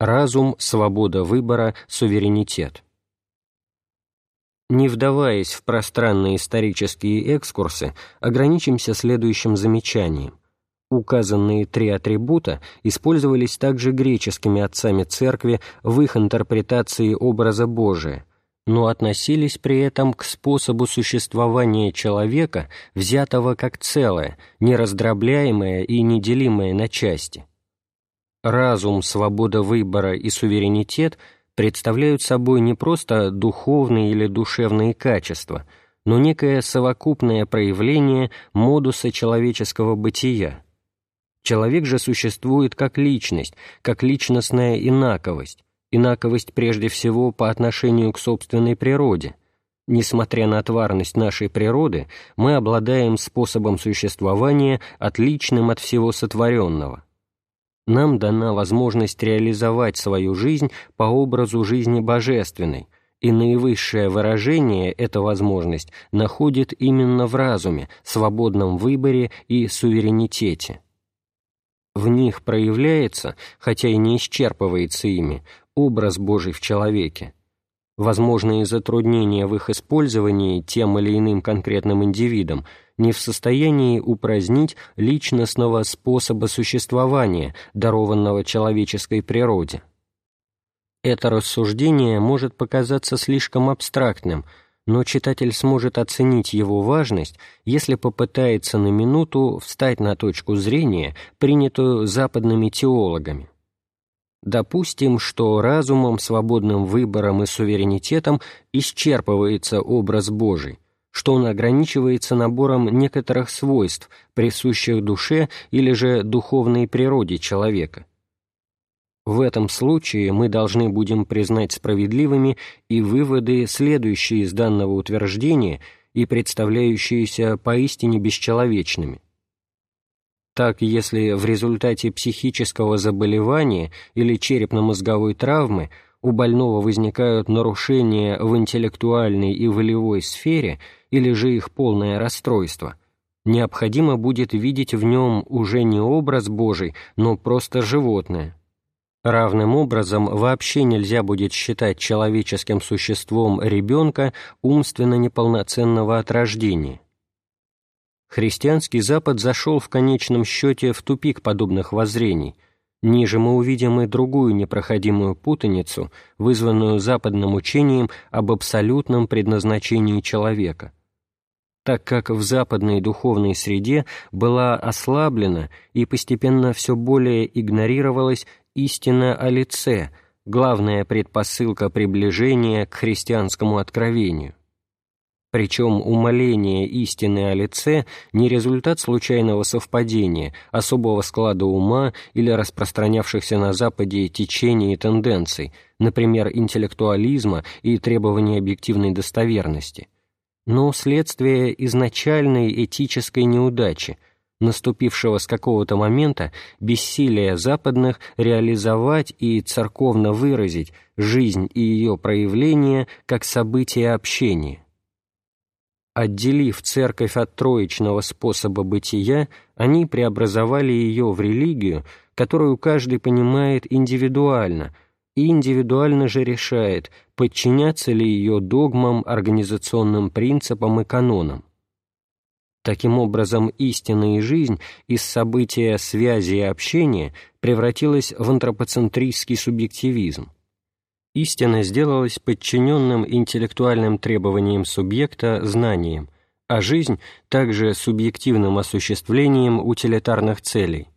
Разум, свобода выбора, суверенитет. Не вдаваясь в пространные исторические экскурсы, ограничимся следующим замечанием. Указанные три атрибута использовались также греческими отцами церкви в их интерпретации образа Божия, но относились при этом к способу существования человека, взятого как целое, нераздробляемое и неделимое на части. Разум, свобода выбора и суверенитет представляют собой не просто духовные или душевные качества, но некое совокупное проявление модуса человеческого бытия – Человек же существует как личность, как личностная инаковость, инаковость прежде всего по отношению к собственной природе. Несмотря на тварность нашей природы, мы обладаем способом существования, отличным от всего сотворенного. Нам дана возможность реализовать свою жизнь по образу жизни божественной, и наивысшее выражение эта возможность находит именно в разуме, свободном выборе и суверенитете. В них проявляется, хотя и не исчерпывается ими, образ Божий в человеке. Возможные затруднения в их использовании тем или иным конкретным индивидом не в состоянии упразднить личностного способа существования, дарованного человеческой природе. Это рассуждение может показаться слишком абстрактным – но читатель сможет оценить его важность, если попытается на минуту встать на точку зрения, принятую западными теологами. Допустим, что разумом, свободным выбором и суверенитетом исчерпывается образ Божий, что он ограничивается набором некоторых свойств, присущих душе или же духовной природе человека – в этом случае мы должны будем признать справедливыми и выводы, следующие из данного утверждения и представляющиеся поистине бесчеловечными. Так, если в результате психического заболевания или черепно-мозговой травмы у больного возникают нарушения в интеллектуальной и волевой сфере или же их полное расстройство, необходимо будет видеть в нем уже не образ Божий, но просто животное – Равным образом вообще нельзя будет считать человеческим существом ребенка умственно неполноценного от рождения. Христианский Запад зашел в конечном счете в тупик подобных воззрений. Ниже мы увидим и другую непроходимую путаницу, вызванную западным учением об абсолютном предназначении человека – так как в западной духовной среде была ослаблена и постепенно все более игнорировалась истина о лице, главная предпосылка приближения к христианскому откровению. Причем умоление истины о лице не результат случайного совпадения, особого склада ума или распространявшихся на Западе течений и тенденций, например, интеллектуализма и требования объективной достоверности, но следствие изначальной этической неудачи – наступившего с какого-то момента бессилия западных реализовать и церковно выразить жизнь и ее проявление как событие общения. Отделив церковь от троичного способа бытия, они преобразовали ее в религию, которую каждый понимает индивидуально, и индивидуально же решает, подчиняться ли ее догмам, организационным принципам и канонам. Таким образом, истина и жизнь из события связи и общения превратилась в антропоцентрический субъективизм. Истина сделалась подчиненным интеллектуальным требованиям субъекта знанием, а жизнь также субъективным осуществлением утилитарных целей.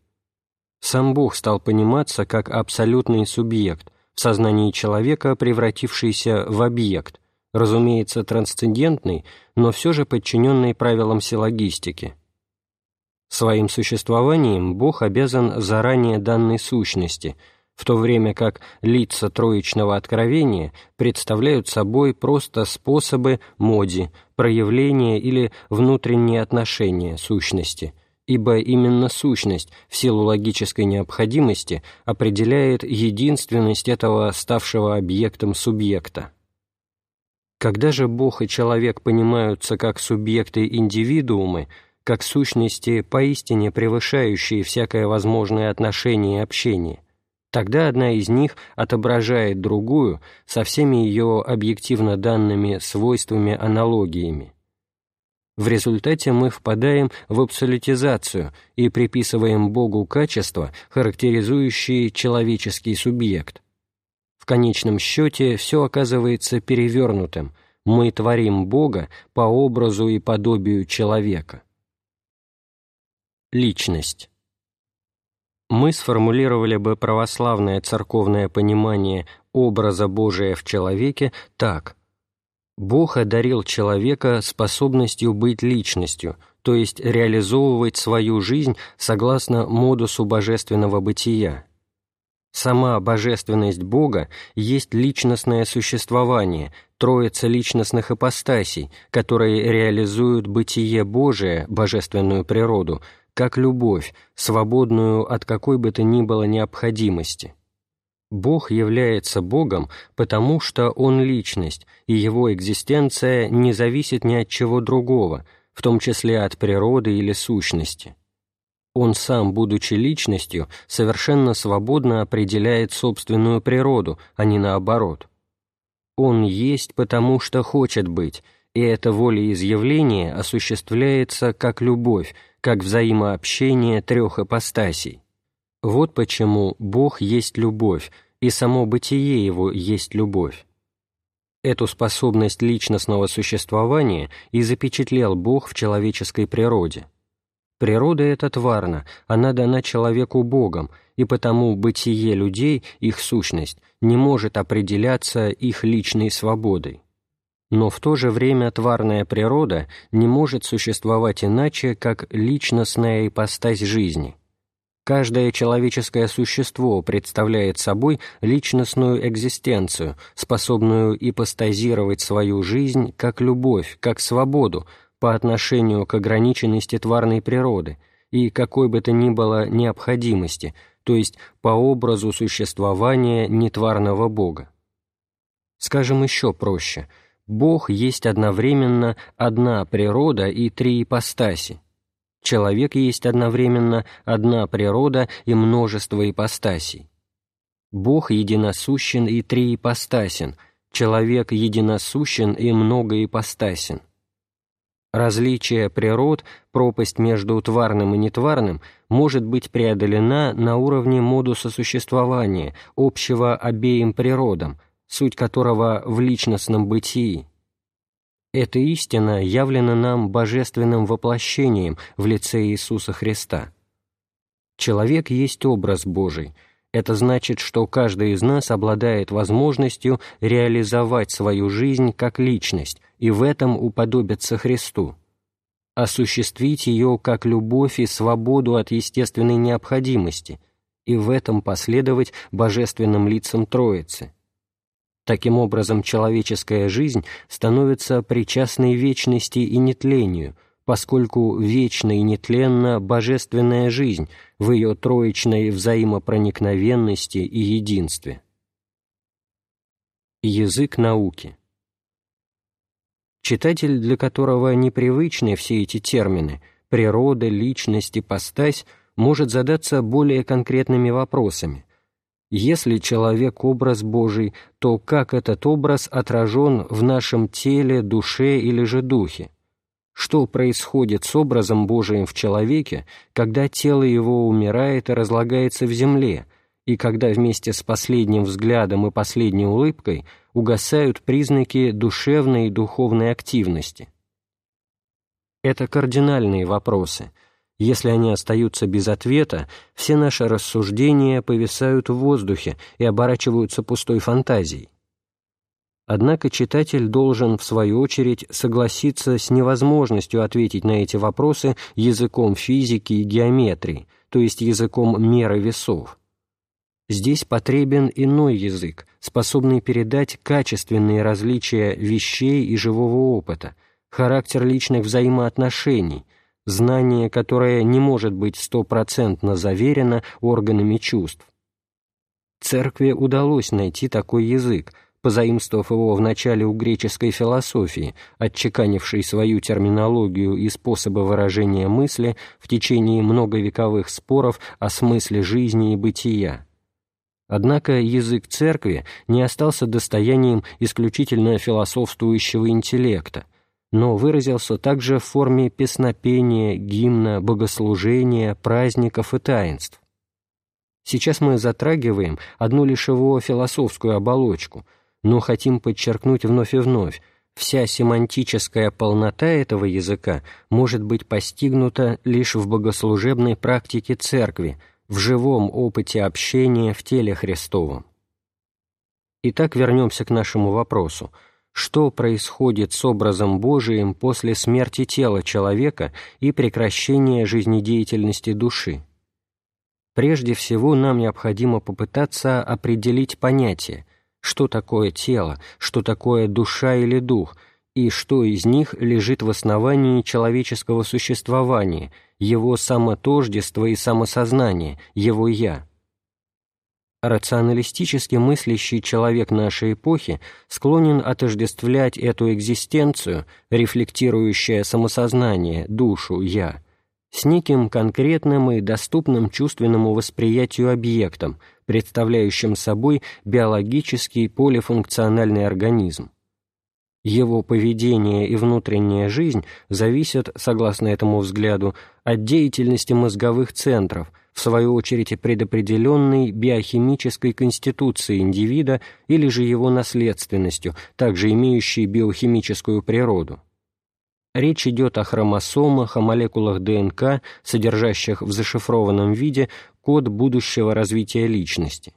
Сам Бог стал пониматься как абсолютный субъект, в сознании человека превратившийся в объект – разумеется, трансцендентный, но все же подчиненный правилам силлогистики. Своим существованием Бог обязан заранее данной сущности, в то время как лица троичного откровения представляют собой просто способы моди, проявления или внутренние отношения сущности, ибо именно сущность в силу логической необходимости определяет единственность этого ставшего объектом субъекта. Когда же Бог и человек понимаются как субъекты-индивидуумы, как сущности, поистине превышающие всякое возможное отношение и общение, Тогда одна из них отображает другую со всеми ее объективно данными свойствами-аналогиями. В результате мы впадаем в абсолютизацию и приписываем Богу качества, характеризующие человеческий субъект. В конечном счете все оказывается перевернутым. Мы творим Бога по образу и подобию человека. Личность. Мы сформулировали бы православное церковное понимание образа Божия в человеке так. Бог одарил человека способностью быть личностью, то есть реализовывать свою жизнь согласно модусу божественного бытия. Сама божественность Бога есть личностное существование, троица личностных ипостасей, которые реализуют бытие Божие, божественную природу, как любовь, свободную от какой бы то ни было необходимости. Бог является Богом, потому что Он личность, и Его экзистенция не зависит ни от чего другого, в том числе от природы или сущности. Он сам, будучи личностью, совершенно свободно определяет собственную природу, а не наоборот. Он есть, потому что хочет быть, и это волеизъявление осуществляется как любовь, как взаимообщение трех ипостасей. Вот почему Бог есть любовь, и само бытие Его есть любовь. Эту способность личностного существования и запечатлел Бог в человеческой природе. Природа эта тварна, она дана человеку Богом, и потому бытие людей, их сущность, не может определяться их личной свободой. Но в то же время тварная природа не может существовать иначе, как личностная ипостась жизни – Каждое человеческое существо представляет собой личностную экзистенцию, способную ипостазировать свою жизнь как любовь, как свободу по отношению к ограниченности тварной природы и какой бы то ни было необходимости, то есть по образу существования нетварного Бога. Скажем еще проще. Бог есть одновременно одна природа и три ипостаси, Человек есть одновременно одна природа и множество ипостасей. Бог единосущен и триипостасен, человек единосущен и многоипостасен. Различие природ, пропасть между тварным и нетварным, может быть преодолена на уровне модуса существования, общего обеим природам, суть которого в личностном бытии. Эта истина явлена нам божественным воплощением в лице Иисуса Христа. Человек есть образ Божий. Это значит, что каждый из нас обладает возможностью реализовать свою жизнь как личность и в этом уподобиться Христу, осуществить ее как любовь и свободу от естественной необходимости и в этом последовать божественным лицам Троицы – Таким образом, человеческая жизнь становится причастной вечности и нетлению, поскольку вечна и нетленна божественная жизнь в ее троечной взаимопроникновенности и единстве. Язык науки Читатель, для которого непривычны все эти термины – природа, личность, ипостась – может задаться более конкретными вопросами. Если человек – образ Божий, то как этот образ отражен в нашем теле, душе или же духе? Что происходит с образом Божиим в человеке, когда тело его умирает и разлагается в земле, и когда вместе с последним взглядом и последней улыбкой угасают признаки душевной и духовной активности? Это кардинальные вопросы – если они остаются без ответа, все наши рассуждения повисают в воздухе и оборачиваются пустой фантазией. Однако читатель должен, в свою очередь, согласиться с невозможностью ответить на эти вопросы языком физики и геометрии, то есть языком меры весов. Здесь потребен иной язык, способный передать качественные различия вещей и живого опыта, характер личных взаимоотношений – знание, которое не может быть стопроцентно заверено органами чувств. Церкви удалось найти такой язык, позаимствовав его вначале у греческой философии, отчеканившей свою терминологию и способы выражения мысли в течение многовековых споров о смысле жизни и бытия. Однако язык церкви не остался достоянием исключительно философствующего интеллекта, но выразился также в форме песнопения, гимна, богослужения, праздников и таинств. Сейчас мы затрагиваем одну лишь его философскую оболочку, но хотим подчеркнуть вновь и вновь, вся семантическая полнота этого языка может быть постигнута лишь в богослужебной практике церкви, в живом опыте общения в теле Христовом. Итак, вернемся к нашему вопросу. Что происходит с образом Божиим после смерти тела человека и прекращения жизнедеятельности души? Прежде всего, нам необходимо попытаться определить понятие, что такое тело, что такое душа или дух, и что из них лежит в основании человеческого существования – его самотождество и самосознание, его «я». Рационалистически мыслящий человек нашей эпохи склонен отождествлять эту экзистенцию, рефлектирующее самосознание, душу, «я», с неким конкретным и доступным чувственному восприятию объектом, представляющим собой биологический полифункциональный организм. Его поведение и внутренняя жизнь зависят, согласно этому взгляду, от деятельности мозговых центров, в свою очередь предопределенной биохимической конституцией индивида или же его наследственностью, также имеющей биохимическую природу. Речь идет о хромосомах, о молекулах ДНК, содержащих в зашифрованном виде код будущего развития личности.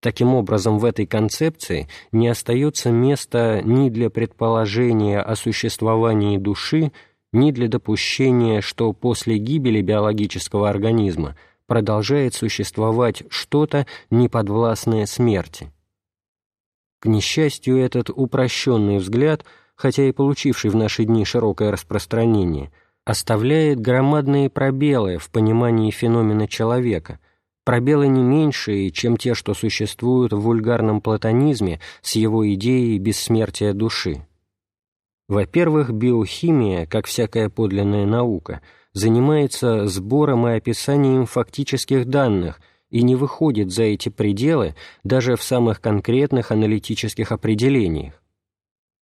Таким образом, в этой концепции не остается места ни для предположения о существовании души, ни для допущения, что после гибели биологического организма продолжает существовать что-то, неподвластное смерти. К несчастью, этот упрощенный взгляд, хотя и получивший в наши дни широкое распространение, оставляет громадные пробелы в понимании феномена человека – пробелы не меньшие, чем те, что существуют в вульгарном платонизме с его идеей бессмертия души. Во-первых, биохимия, как всякая подлинная наука, занимается сбором и описанием фактических данных и не выходит за эти пределы даже в самых конкретных аналитических определениях.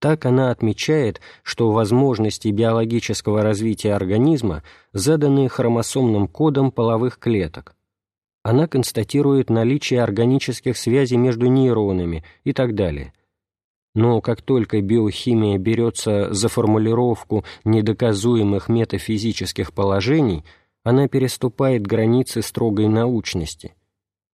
Так она отмечает, что возможности биологического развития организма заданы хромосомным кодом половых клеток она констатирует наличие органических связей между нейронами и так далее. Но как только биохимия берется за формулировку недоказуемых метафизических положений, она переступает границы строгой научности.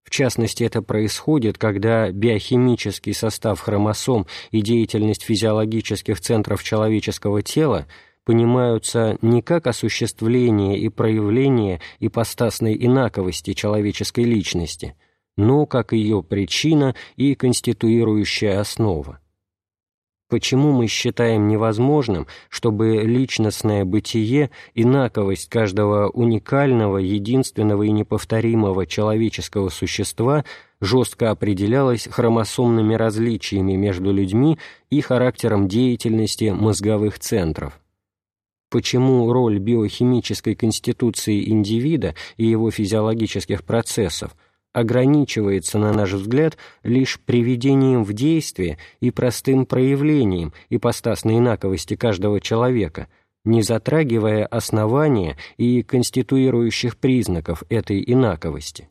В частности, это происходит, когда биохимический состав хромосом и деятельность физиологических центров человеческого тела – понимаются не как осуществление и проявление ипостасной инаковости человеческой личности, но как ее причина и конституирующая основа. Почему мы считаем невозможным, чтобы личностное бытие, инаковость каждого уникального, единственного и неповторимого человеческого существа жестко определялась хромосомными различиями между людьми и характером деятельности мозговых центров? Почему роль биохимической конституции индивида и его физиологических процессов ограничивается, на наш взгляд, лишь приведением в действие и простым проявлением ипостасной инаковости каждого человека, не затрагивая основания и конституирующих признаков этой инаковости.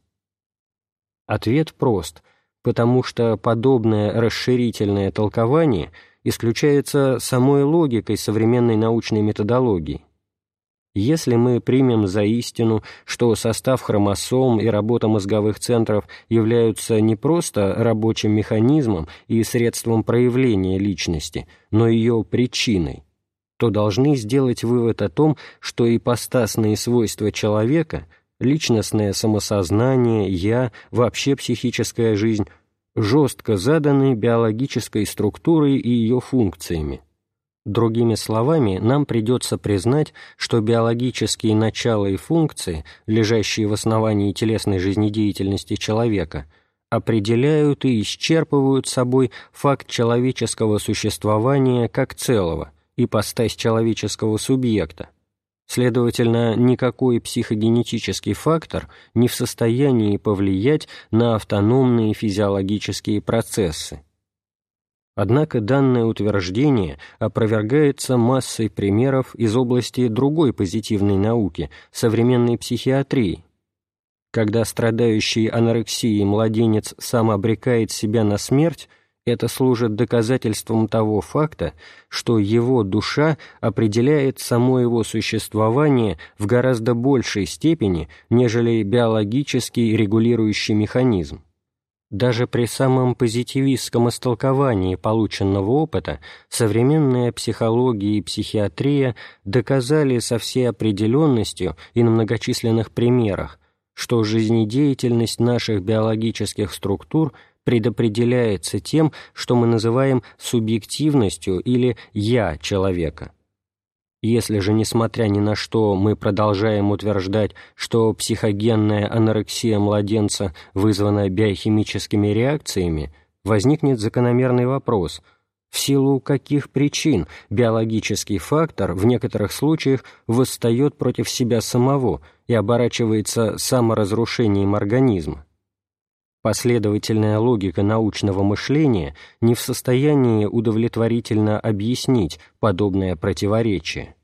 Ответ прост, потому что подобное расширительное толкование – исключается самой логикой современной научной методологии. Если мы примем за истину, что состав хромосом и работа мозговых центров являются не просто рабочим механизмом и средством проявления личности, но ее причиной, то должны сделать вывод о том, что ипостасные свойства человека, личностное самосознание, «я», вообще психическая жизнь жестко заданы биологической структурой и ее функциями. Другими словами, нам придется признать, что биологические начала и функции, лежащие в основании телесной жизнедеятельности человека, определяют и исчерпывают собой факт человеческого существования как целого, ипостась человеческого субъекта, Следовательно, никакой психогенетический фактор не в состоянии повлиять на автономные физиологические процессы. Однако данное утверждение опровергается массой примеров из области другой позитивной науки, современной психиатрии. Когда страдающий анорексией младенец сам обрекает себя на смерть, это служит доказательством того факта, что его душа определяет само его существование в гораздо большей степени, нежели биологический регулирующий механизм. Даже при самом позитивистском истолковании полученного опыта современная психология и психиатрия доказали со всей определенностью и на многочисленных примерах, что жизнедеятельность наших биологических структур – предопределяется тем, что мы называем субъективностью или «я» человека. Если же, несмотря ни на что, мы продолжаем утверждать, что психогенная анорексия младенца вызвана биохимическими реакциями, возникнет закономерный вопрос – в силу каких причин биологический фактор в некоторых случаях восстает против себя самого и оборачивается саморазрушением организма. Последовательная логика научного мышления не в состоянии удовлетворительно объяснить подобное противоречие.